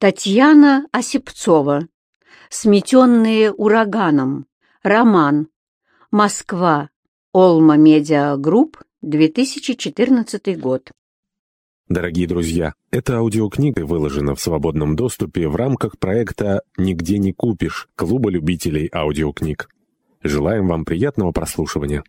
Татьяна Осипцова. «Сметенные ураганом». Роман. Москва. Олма Медиа Групп. 2014 год. Дорогие друзья, эта аудиокнига выложена в свободном доступе в рамках проекта «Нигде не купишь» Клуба любителей аудиокниг. Желаем вам приятного прослушивания.